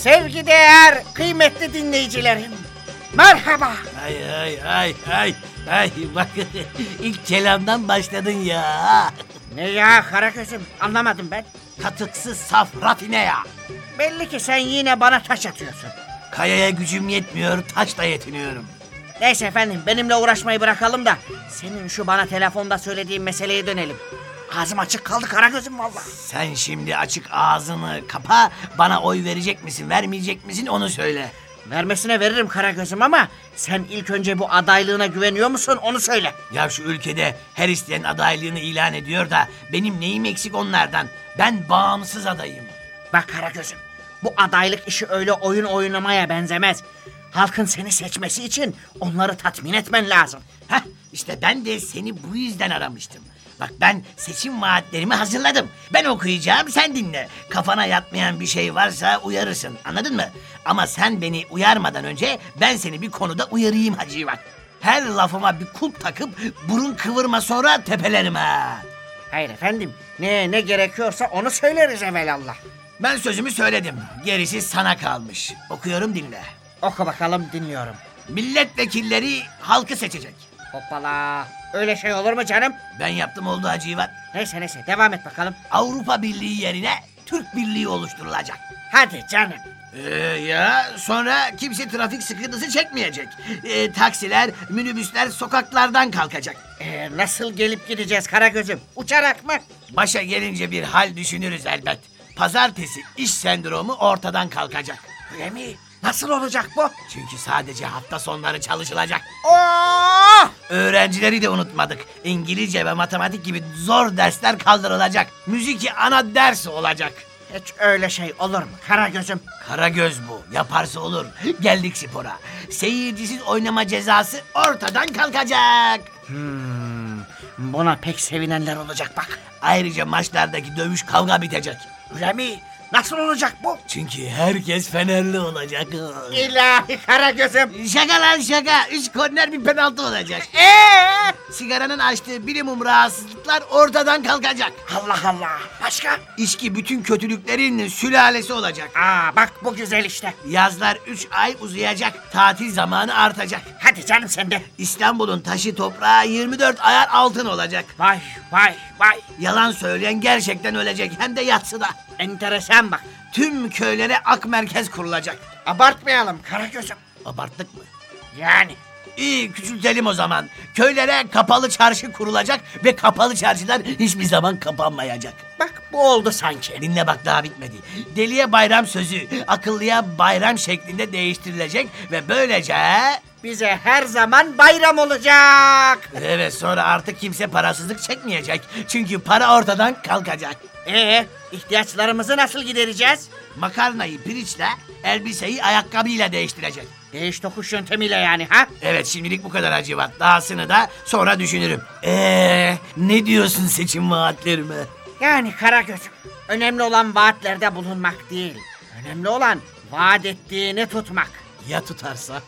sevgideğer, kıymetli dinleyicilerim. Merhaba. Ay ay ay ay. Ay bak ilk kelamdan başladın ya. Ne ya Karagöz'üm anlamadım ben. Katıksız saf rafine ya. Belli ki sen yine bana taş atıyorsun. Kayaya gücüm yetmiyor, taşla yetiniyorum. Neyse efendim benimle uğraşmayı bırakalım da senin şu bana telefonda söylediğin meseleye dönelim. Ağzım açık kaldı Karagöz'üm valla. Sen şimdi açık ağzını kapa, bana oy verecek misin, vermeyecek misin onu söyle. Vermesine veririm Karagöz'üm ama sen ilk önce bu adaylığına güveniyor musun onu söyle. Ya şu ülkede her isteyen adaylığını ilan ediyor da benim neyim eksik onlardan? Ben bağımsız adayım. Bak Karagöz'üm bu adaylık işi öyle oyun oynamaya benzemez. Halkın seni seçmesi için onları tatmin etmen lazım. Heh, işte ben de seni bu yüzden aramıştım. Bak ben seçim vaatlerimi hazırladım. Ben okuyacağım sen dinle. Kafana yatmayan bir şey varsa uyarırsın anladın mı? Ama sen beni uyarmadan önce ben seni bir konuda uyarayım Hacivat. Her lafıma bir kulp takıp burun kıvırma sonra tepelerim ha. Hayır efendim ne ne gerekiyorsa onu söyleriz evvelallah. Ben sözümü söyledim. Gerisi sana kalmış. Okuyorum dinle. Oku bakalım dinliyorum. Milletvekilleri halkı seçecek. Hoppala öyle şey olur mu canım? Ben yaptım oldu Hacivat. Neyse neyse devam et bakalım. Avrupa Birliği yerine Türk Birliği oluşturulacak. Hadi canım. Ee, ya sonra kimse trafik sıkıntısı çekmeyecek. Ee, taksiler, minibüsler sokaklardan kalkacak. Ee, nasıl gelip gideceğiz Karagöz'üm? Uçarak mı? Başa gelince bir hal düşünürüz elbet. Pazartesi iş sendromu ortadan kalkacak. Öyle mi? Nasıl olacak bu? Çünkü sadece hafta sonları çalışılacak. Oo! Öğrencileri de unutmadık. İngilizce ve matematik gibi zor dersler kaldırılacak. Müzik ana ders olacak. Hiç öyle şey olur mu Karagöz'üm? Karagöz bu. Yaparsa olur. Geldik spora. Seyircisiz oynama cezası ortadan kalkacak. Hmm, buna pek sevinenler olacak bak. Ayrıca maçlardaki dövüş kavga bitecek. Öyle mi? Nasıl olacak bu? Çünkü herkes Fenerli olacak. İlahi Karagöz'üm. Şaka lan şaka. Üç korner bir penaltı olacak. Ee? Sigaranın açtığı bilimum rahatsızlıklar ortadan kalkacak. Allah Allah. Başka? İçki bütün kötülüklerin sülalesi olacak. Aa bak bu güzel işte. Yazlar üç ay uzayacak. Tatil zamanı artacak. Hadi canım sen de. İstanbul'un taşı toprağı 24 ayar altın olacak. Vay vay vay. Yalan söyleyen gerçekten ölecek hem de yatsıda. Enteresan bak. Tüm köylere ak merkez kurulacak. Abartmayalım Karagöz'üm. Abarttık mı? Yani. İyi küçültelim o zaman. Köylere kapalı çarşı kurulacak ve kapalı çarşılar hiçbir zaman kapanmayacak. Bu oldu sanki. Dinle bak daha bitmedi. Deliye bayram sözü akıllıya bayram şeklinde değiştirilecek ve böylece... Bize her zaman bayram olacak. Evet sonra artık kimse parasızlık çekmeyecek. Çünkü para ortadan kalkacak. Ee, ihtiyaçlarımızı nasıl gidereceğiz? Makarnayı pirinçle, elbiseyi ayakkabıyla değiştirecek. Değiş tokuş yöntemiyle yani ha? Evet şimdilik bu kadar Hacivat. Dahasını da sonra düşünürüm. Eee ne diyorsun seçim vaatlerime? Yani Karagöz'üm, önemli olan vaatlerde bulunmak değil. Önemli olan vaat ettiğini tutmak. Ya tutarsa?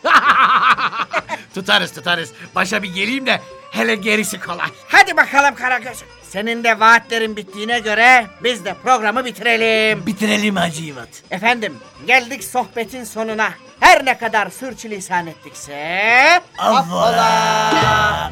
tutarız tutarız. Başa bir geleyim de hele gerisi kolay. Hadi bakalım Karagöz'üm. Senin de vaatlerin bittiğine göre biz de programı bitirelim. Bitirelim Hacivat. Efendim geldik sohbetin sonuna. Her ne kadar sürçülisan ettikse... Affola.